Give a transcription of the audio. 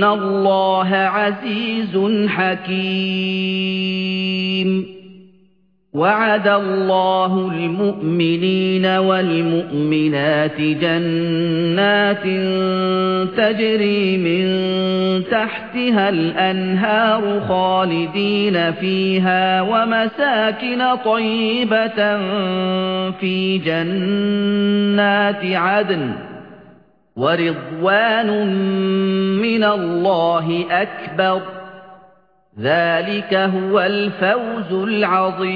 إِنَّ اللَّهَ عَزِيزٌ حَكِيمٌ وَعَدَ اللَّهُ الْمُؤْمِنِينَ وَالْمُؤْمِنَاتِ جَنَّاتٍ تَجْرِي مِن تَحْتِهَا الْأَنْهَارُ خَالِدِينَ فِيهَا وَمَسَاكِنَ طَيِّبَةً فِي جَنَّاتِ عَدْنٍ وَرِضْوَانٌ مِّنَ اللَّهِ أَكْبَرُ. ذَلِكَ هُوَ الْفَوْزُ الْعَظِيمُ.